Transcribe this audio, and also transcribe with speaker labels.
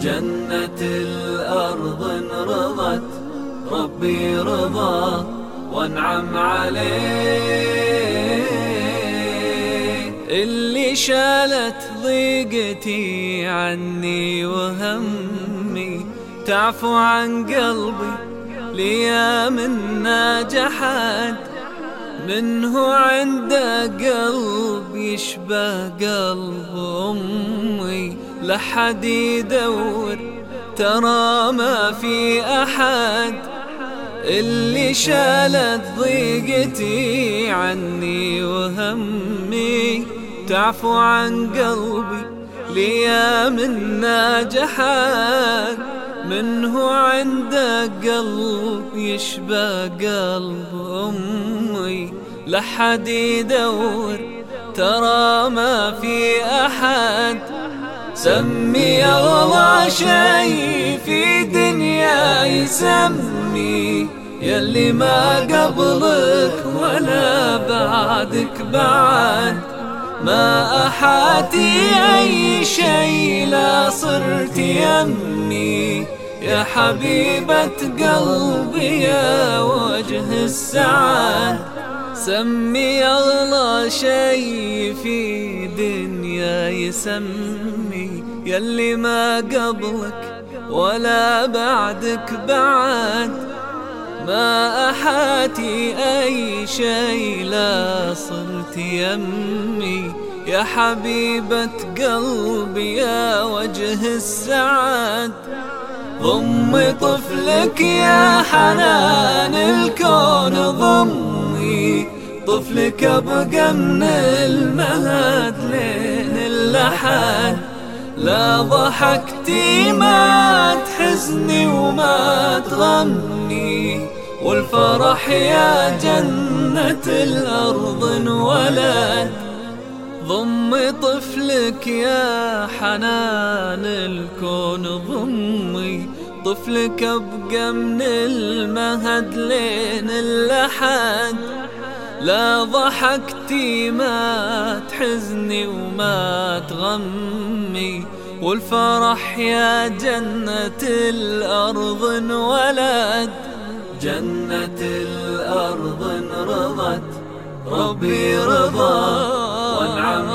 Speaker 1: جنة الأرض انرضت ربي رضا وانعم عليه اللي شالت ضيقتي عني وهمي تعفو عن قلبي ليا من ناجحت. منه عنده قلب يشبه قلب أمي؟ لحد يدور ترى ما في أحد. اللي شالت ضيقتي عني وهمي تعفو عن قلبي ليا من ناجحات منه عنده قلب يشبه قلب أمي. لحد يدور ترى ما في أحد. سمي الله شيء في دنيا يسمي يلي ما قبلك ولا بعدك بعد. ما أحاتي أي شيء لا صرت يمي يا حبيبة قلبي يا وجه السعد سمي الله شيء في دنيا يسمي. يلي ما قبلك ولا بعدك بعد. ما أحاتي أي شيء لا صرت يمي. يا حبيبة قلبي يا وجه السعد. ضمي طفلك يا حنان الكون ضمي. طفلك أبقى من المهد لين اللحد لا ضحكتي ما تحزني وما تغني. والفرح يا جنة الأرض انولد. ضمي طفلك يا حنان الكون ضمي. طفلك أبقى من المهد لين اللحد لا ضحكتي ما تحزني وما تغمي. والفرح يا جنة الأرض انولد. جنة الأرض انرضت ربي رضا وانعم